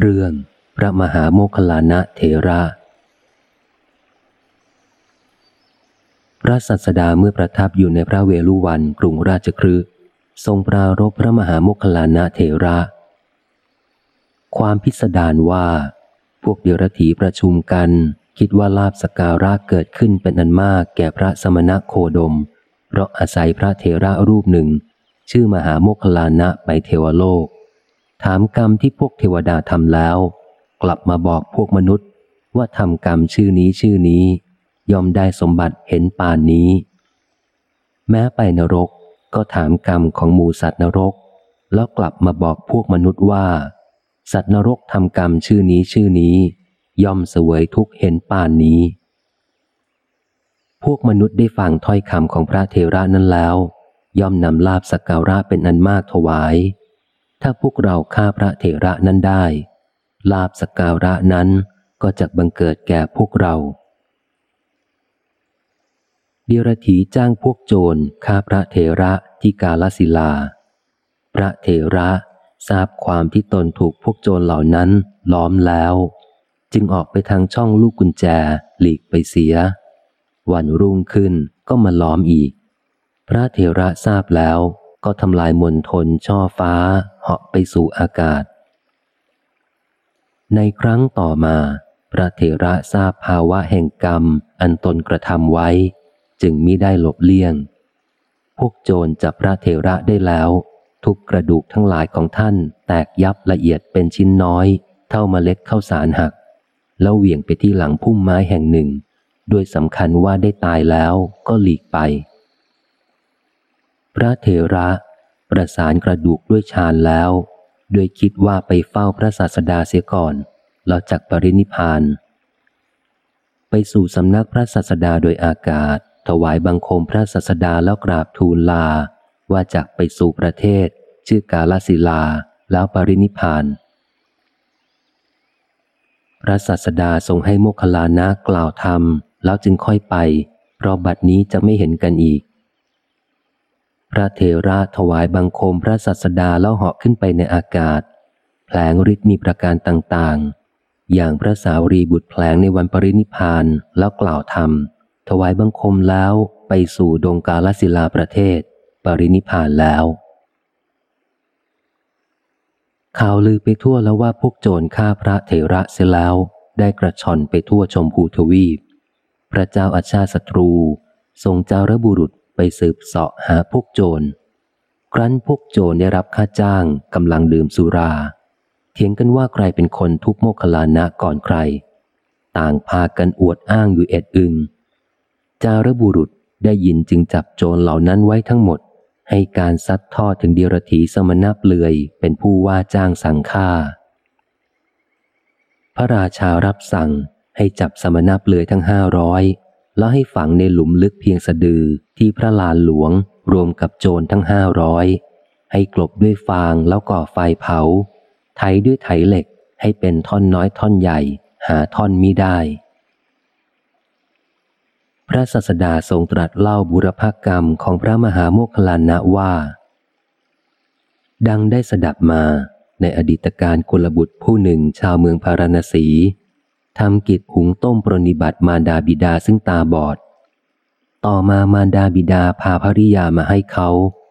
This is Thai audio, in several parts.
เรื่องพระมหาโมคลานะเถระ พระสัสดาเมื่อประทับอยู่ในพระเวลุวันกรุงราชครืทรงปรารบพระมหาโมคลานะเถระ ความพิสดารว่า พวกเดรัถีประชุมกัน คิดว่าลาบสการะเกิดขึ้นเป็นอันมากแก่พระสมณะโคดม เพราะอาศัยพระเถระรูปหนึ่ง ชื่อมหาโมคลานะไปเทวโลก ถามกรรมที่พวกเทวดาทำแล้ว กลับมาบอกพวกมนุษย์ ว่าทำกรรมชื่อนี้ชื่อนี้ ยอมได้สมบัติเห็นป่านนี้ แม้ไปนรกก็ถามกรรมของหมูสัตว์นรก แล้วกลับมาบอกพวกมนุษย์ว่า สัตว์นรกทำกรรมชื่อนี้ชื่อนี้ ย่อมเสวยทุกเห็นป่านนี้ พวกมนุษย์ได้ฟังถ้อยคำของพระเทระนั้นแล้ว ย่อมนำลาบสักการะเป็นอันมากถวาย ถ้าพวกเราฆ่าพระเถระนั้นได้ ลาบสการะนั้นก็จะบังเกิดแก่พวกเราเดียรถีจ้างพวกโจรฆ่าพระเถระที่กาลสิลา พระเถระทราบความที่ตนถูกพวกโจรเหล่านั้นล้อมแล้ว จึงออกไปทางช่องลูกกุญแจหลีกไปเสีย วันรุ่งขึ้นก็มาล้อมอีก พระเถระทราบแล้วก็ทำลายมนทนช่อฟ้า เหาะไปสู่อากาศ ในครั้งต่อมา พระเถระทราบภาวะแห่งกรรมอันตนกระทำไว้ จึงมิได้หลบเลี่ยง พวกโจรจับพระเถระได้แล้ว ทุกกระดูกทั้งหลายของท่านแตกยับละเอียดเป็นชิ้นน้อย เท่ามาเล็ดข้าวสารหัก แล้วเหวี่ยงไปที่หลังพุ่มไม้แห่งหนึ่งด้วยสำคัญว่าได้ตายแล้วก็หลีกไป พระเถระ ประสานกระดูกด้วยฌานแล้ว ด้วยคิดว่าไปเฝ้าพระศาสดาเสียก่อน แล้วจักปรินิพาน ไปสู่สำนักพระศาสดาโดยอากาศ ถวายบังคมพระศาสดาแล้วกราบทูลลา ว่าจักไปสู่ประเทศ ชื่อกาลสิลา แล้วปรินิพาน พระศาสดาทรงให้โมคลานะกล่าวธรรม แล้วจึงค่อยไป เพราะบัดนี้จะไม่เห็นกันอีก ระเทระถวายบังคมพระสัสดาแล้วเหาะขึ้นไปในอากาศ แผลงฤทธิ์มีประการต่างๆ อย่างพระสาวรีบุตรแผลงในวันปรินิพานแล้วกล่าวธรรม ถวายบังคมแล้วไปสู่ดงกาลสิลาประเทศ ปรินิพานแล้ว ข่าวลือไปทั่วแล้วว่าพวกโจรฆ่าพระเถระเสียแล้ว ได้กระชอนไปทั่วชมพูทวีป พระเจ้าอาชาศัตรูทรงเจ้าระบุรุษ ไปสืบเสาะหาพวกโจร ครั้นพวกโจรได้รับค่าจ้างกำลังดื่มสุรา เถียงกันว่าใครเป็นคนทุบโมคลานะก่อนใคร ต่างพากันอวดอ้างอยู่เอ็ดอึง จารบุรุษได้ยินจึงจับโจรเหล่านั้นไว้ทั้งหมด ให้การซัดทอดถึงเดียรถีสมณเปลือย เป็นผู้ว่าจ้างสั่งฆ่า พระราชารับสั่งให้จับสมณเปลือยทั้งห้าร้อย แล้วให้ฝังในหลุมลึกเพียงสะดือที่พระลานหลวงรวมกับโจรทั้งห้าร้อยให้กลบด้วยฟางแล้วก่อไฟเผา ไถด้วยไถเหล็กให้เป็นท่อนน้อยท่อนใหญ่ หาท่อนมิได้ พระสัสดาทรงตรัสเล่าบุรพกรรมของพระมหาโมคคลานะว่า ดังได้สดับมาในอดีตการกุลบุตรผู้หนึ่งชาวเมืองพาราณสี ทำกิจหุงต้มปรนิบัติมารดาบิดาซึ่งตาบอด ต่อมามารดาบิดาพาภริยามาให้เขา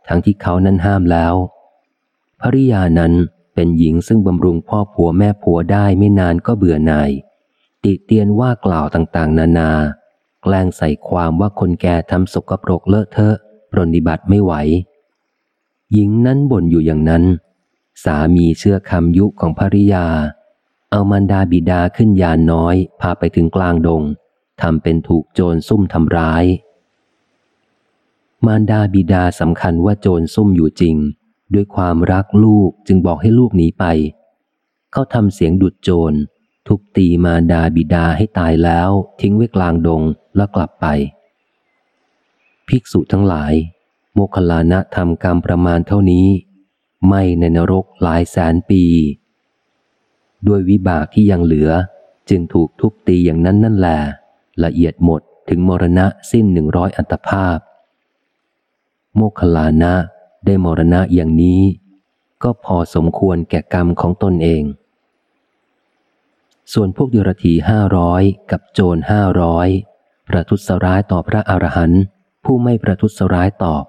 ทั้งที่เขานั้นห้ามแล้วภริยานั้นเป็นหญิงซึ่งบำรุงพ่อผัวแม่ผัวได้ไม่นานก็เบื่อหน่าย ติเตียนว่ากล่าวต่างๆ นานา แกล้งใส่ความว่าคนแก่ทำสกปรกเลอะเทอะปรนิบัติไม่ไหว หญิงนั้นบ่นอยู่อย่างนั้น สามีเชื่อคำยุของภริยา เอามันดาบิดาขึ้นยานน้อย พาไปถึงกลางดงทำเป็นถูกโจรซุ่มทำร้าย มารดาบิดาสำคัญว่าโจรซุ่มอยู่จริง ด้วยความรักลูกจึงบอกให้ลูกหนีไป เขาทำเสียงดุดโจร ทุบตีมารดาบิดาให้ตายแล้ว ทิ้งไว้กลางดงแล้วกลับไป ภิกษุทั้งหลาย โมคลานะทำกรรมประมาณเท่านี้ ไม่ในนรกหลายแสนปี ด้วยวิบากที่ยังเหลือ จึงถูกทุบตีอย่างนั้นนั่นแหละละเอียดหมดถึงมรณะสิ้นหนึ่งร้อยอัตภาพ โมคลานะได้มรณะอย่างนี้ ก็พอสมควรแก่กรรมของตนเอง ส่วนพวกเดรธีห้าร้อยกับโจรห้าร้อยประทุษร้ายต่อพระอรหันต์ผู้ไม่ประทุษร้ายตอบ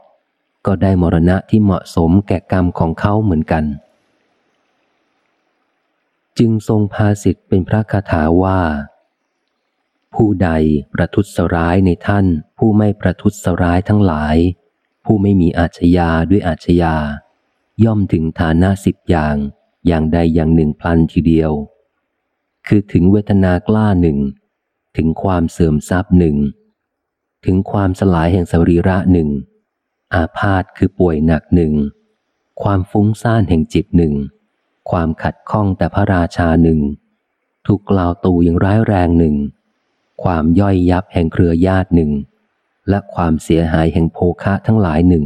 ก็ได้มรณะที่เหมาะสมแก่กรรมของเขาเหมือนกัน จึงทรงพาสิทธิ์เป็นพระคาถาว่า ผู้ใดประทุษร้ายในท่าน ผู้ไม่ประทุษร้ายทั้งหลาย ผู้ไม่มีอาชญาด้วยอาชญา ย่อมถึงฐานะสิบอย่าง อย่างใดอย่างหนึ่งพลันทีเดียว คือถึงเวทนากล้าหนึ่ง ถึงความเสื่อมทรัพย์หนึ่ง ถึงความสลายแห่งสรีระหนึ่งอาพาธคือป่วยหนักหนึ่ง ความฟุ้งซ่านแห่งจิตหนึ่ง ความขัดข้องแต่พระราชาหนึ่ง ถูกกล่าวตูอย่างร้ายแรงหนึ่ง ความย่อยยับแห่งเครือญาติหนึ่ง และความเสียหายแห่งโภคะทั้งหลายหนึ่ง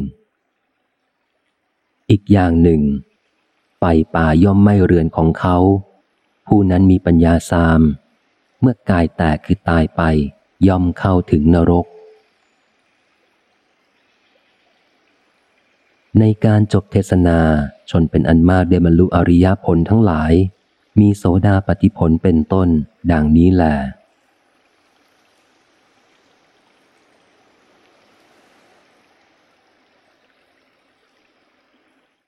อีกอย่างหนึ่งไฟป่าย่อมไม่เรือนของเขา ผู้นั้นมีปัญญาสาม เมื่อกายแตกคือตายไปย่อมเข้าถึงนรก ในการจบเทศนาชนเป็นอันมากได้บรรลุอริยผลทั้งหลาย มีโสดาปฏิผลเป็นต้น ดังนี้แหละ